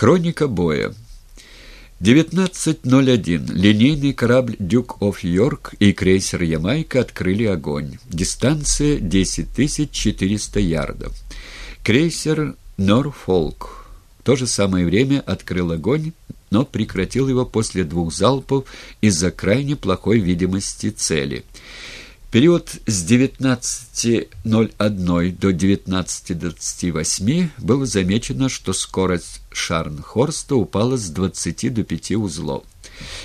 Хроника боя. 19.01. Линейный корабль «Дюк оф Йорк» и крейсер «Ямайка» открыли огонь. Дистанция 10 400 ярдов. Крейсер «Норфолк» в то же самое время открыл огонь, но прекратил его после двух залпов из-за крайне плохой видимости цели – период с 19.01 до 19.28 было замечено, что скорость Шарнхорста упала с 20 до 5 узлов.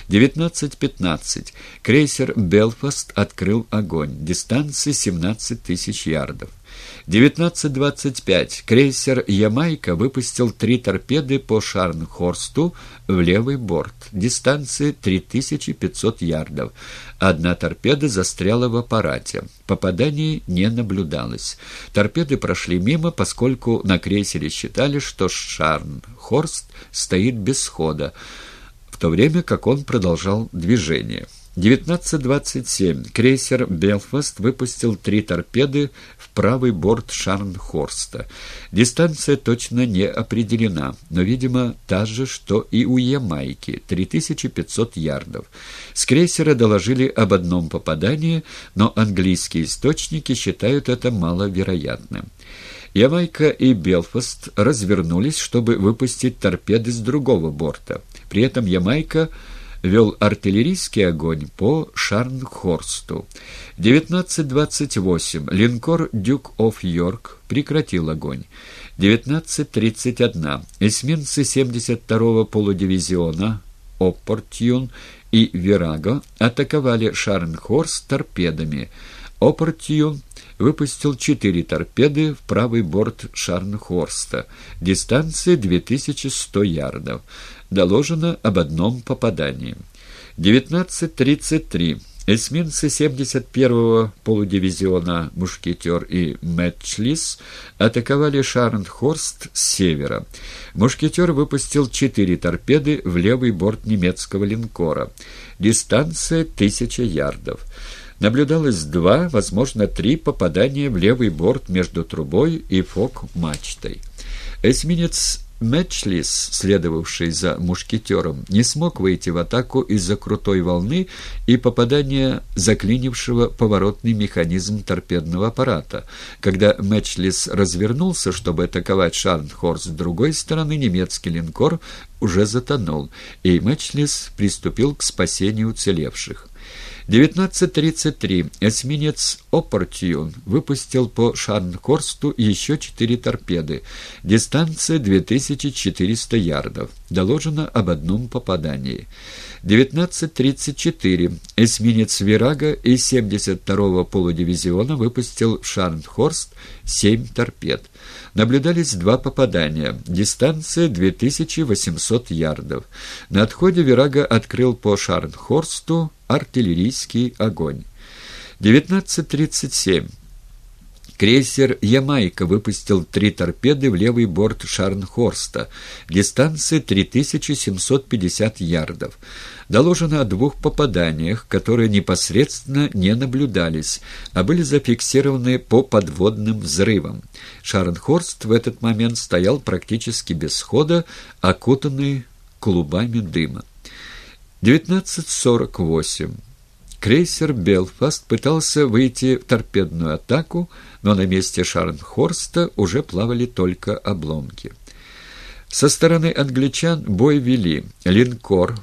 19.15. Крейсер «Белфаст» открыл огонь. Дистанция 17 тысяч ярдов. 19.25 крейсер «Ямайка» выпустил три торпеды по Шарнхорсту в левый борт. Дистанция 3500 ярдов. Одна торпеда застряла в аппарате. Попаданий не наблюдалось. Торпеды прошли мимо, поскольку на крейсере считали, что Шарнхорст стоит без хода, в то время как он продолжал движение. 19.27. Крейсер «Белфаст» выпустил три торпеды в правый борт Шарнхорста. Дистанция точно не определена, но, видимо, та же, что и у Ямайки — 3500 ярдов. С крейсера доложили об одном попадании, но английские источники считают это маловероятным. Ямайка и Белфаст развернулись, чтобы выпустить торпеды с другого борта. При этом Ямайка вел артиллерийский огонь по Шарнхорсту. 19.28. Линкор «Дюк оф Йорк» прекратил огонь. 19.31. Эсминцы 72-го полудивизиона «Оппортюн» и «Вираго» атаковали Шарнхорст торпедами. «Оппортюн» выпустил четыре торпеды в правый борт Шарнхорста. Дистанция 2100 ярдов. Доложено об одном попадании. 19.33. Эсминцы 71-го полудивизиона «Мушкетер» и «Мэтчлис» атаковали Шарнхорст с севера. «Мушкетер» выпустил четыре торпеды в левый борт немецкого линкора. Дистанция 1000 ярдов. Наблюдалось два, возможно, три попадания в левый борт между трубой и фок-мачтой. Эсминец Мэтчлис, следовавший за мушкетером, не смог выйти в атаку из-за крутой волны и попадания заклинившего поворотный механизм торпедного аппарата. Когда Мэтчлис развернулся, чтобы атаковать Шарнхорст с другой стороны, немецкий линкор уже затонул, и Мэтчлис приступил к спасению уцелевших. 19.33. Эсминец «Оппортион» выпустил по Шарнхорсту еще четыре торпеды. Дистанция 2400 ярдов. Доложено об одном попадании. 19.34. Эсминец «Вирага» из 72-го полудивизиона выпустил в Шарнхорст семь торпед. Наблюдались два попадания. Дистанция 2800 ярдов. На отходе «Вирага» открыл по Шарнхорсту артиллерийский огонь. 19.37. Крейсер «Ямайка» выпустил три торпеды в левый борт Шарнхорста. Дистанция 3750 ярдов. Доложено о двух попаданиях, которые непосредственно не наблюдались, а были зафиксированы по подводным взрывам. Шарнхорст в этот момент стоял практически без хода, окутанный клубами дыма. 1948. Крейсер «Белфаст» пытался выйти в торпедную атаку, но на месте Шарнхорста уже плавали только обломки. Со стороны англичан бой вели линкор